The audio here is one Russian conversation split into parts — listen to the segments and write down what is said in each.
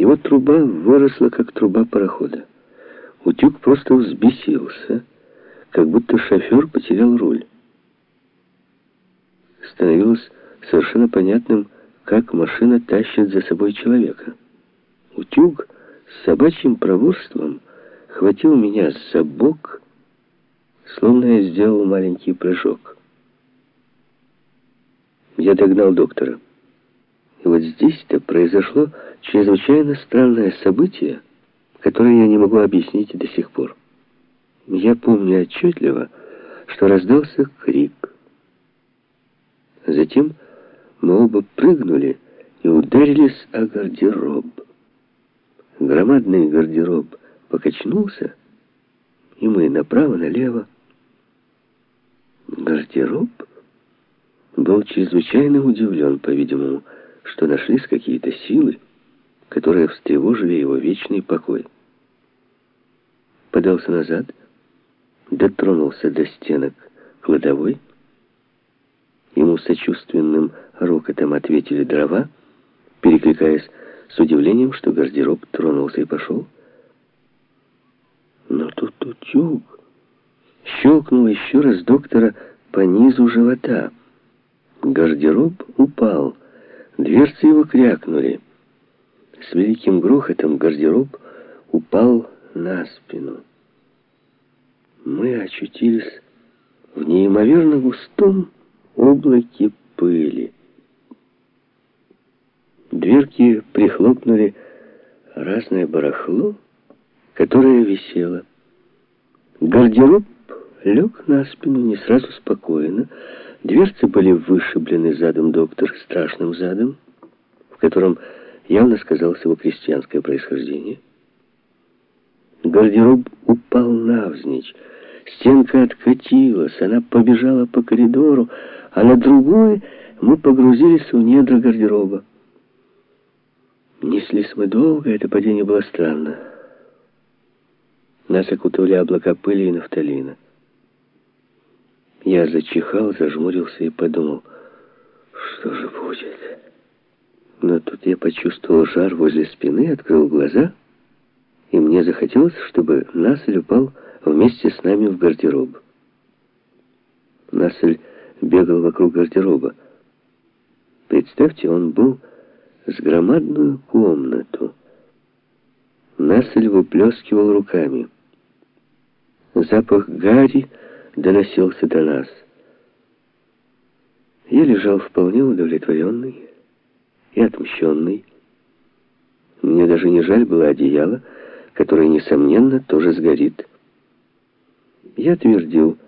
Его труба выросла, как труба парохода. Утюг просто взбесился, как будто шофер потерял руль. Становилось совершенно понятным, как машина тащит за собой человека. Утюг с собачьим проворством хватил меня за бок, словно я сделал маленький прыжок. Я догнал доктора. И вот здесь-то произошло чрезвычайно странное событие, которое я не могу объяснить до сих пор. Я помню отчетливо, что раздался крик. Затем мы оба прыгнули и ударились о гардероб. Громадный гардероб покачнулся, и мы направо-налево. Гардероб был чрезвычайно удивлен, по-видимому, что нашлись какие-то силы, которые встревожили его вечный покой. Подался назад, дотронулся до стенок кладовой, ему сочувственным рокотом ответили дрова, перекликаясь с удивлением, что гардероб тронулся и пошел. Но тут утюг щелкнул еще раз доктора по низу живота. Гардероб упал, дверцы его крякнули. С великим грохотом гардероб упал на спину. Мы очутились в неимоверно густом облаке пыли. Дверки прихлопнули разное барахло, которое висело. Гардероб лег на спину не сразу спокойно. Дверцы были вышиблены задом доктор, страшным задом, в котором явно сказалось его крестьянское происхождение. Гардероб упал навзничь, стенка откатилась, она побежала по коридору, а на другой мы погрузились в недра гардероба. Неслись мы долго, это падение было странно. Нас окутывали облака пыли и нафталина. Я зачихал, зажмурился и подумал, что же будет. Но тут я почувствовал жар возле спины, открыл глаза, и мне захотелось, чтобы Насель упал вместе с нами в гардероб. Насель бегал вокруг гардероба. Представьте, он был с громадную комнату. Насель выплескивал руками. Запах гари доносился до нас. Я лежал вполне удовлетворенный и отмщенный. Мне даже не жаль было одеяло, которое, несомненно, тоже сгорит. Я твердил,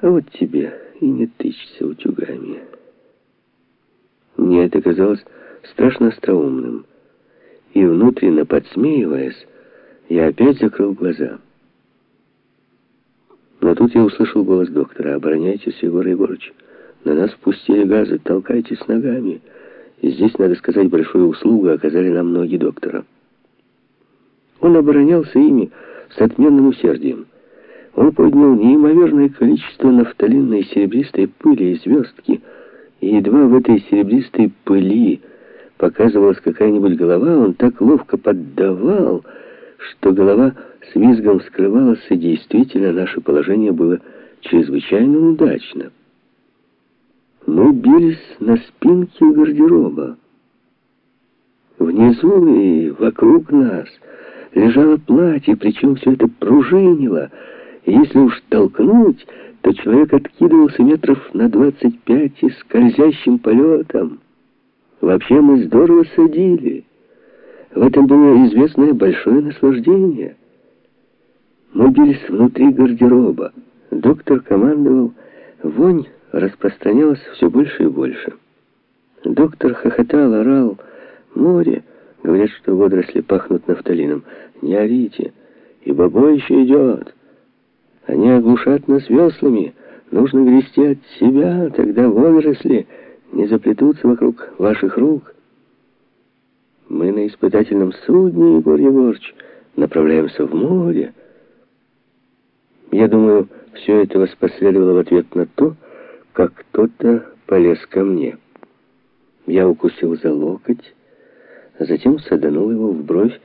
а вот тебе и не тычься утюгами. Мне это казалось страшно остроумным, и внутренне подсмеиваясь, я опять закрыл глаза. Тут я услышал голос доктора. «Обороняйтесь, Егор Егорович. На нас пустили газы, толкайтесь ногами». И здесь, надо сказать, большую услугу оказали нам ноги доктора. Он оборонялся ими с отменным усердием. Он поднял неимоверное количество нафталинной серебристой пыли и звездки, и едва в этой серебристой пыли показывалась какая-нибудь голова, он так ловко поддавал, что голова с визгом скрывалась, и действительно наше положение было чрезвычайно удачно. Мы бились на спинке гардероба. Внизу и вокруг нас лежало платье, причем все это пружинило, если уж толкнуть, то человек откидывался метров на двадцать пять и скользящим полетом. Вообще мы здорово садили. В этом было известное большое наслаждение. Мы бились внутри гардероба. Доктор командовал, вонь распространялась все больше и больше. Доктор хохотал, орал. «Море!» Говорят, что водоросли пахнут нафталином. «Не орите, ибо бой еще идет!» Они оглушат нас веслами. Нужно грести от себя, тогда водоросли не заплетутся вокруг ваших рук. Мы на испытательном судне, Егор Егорович, направляемся в море. Я думаю, все это воспоследовало в ответ на то, как кто-то полез ко мне. Я укусил за локоть, затем саданул его в бровь,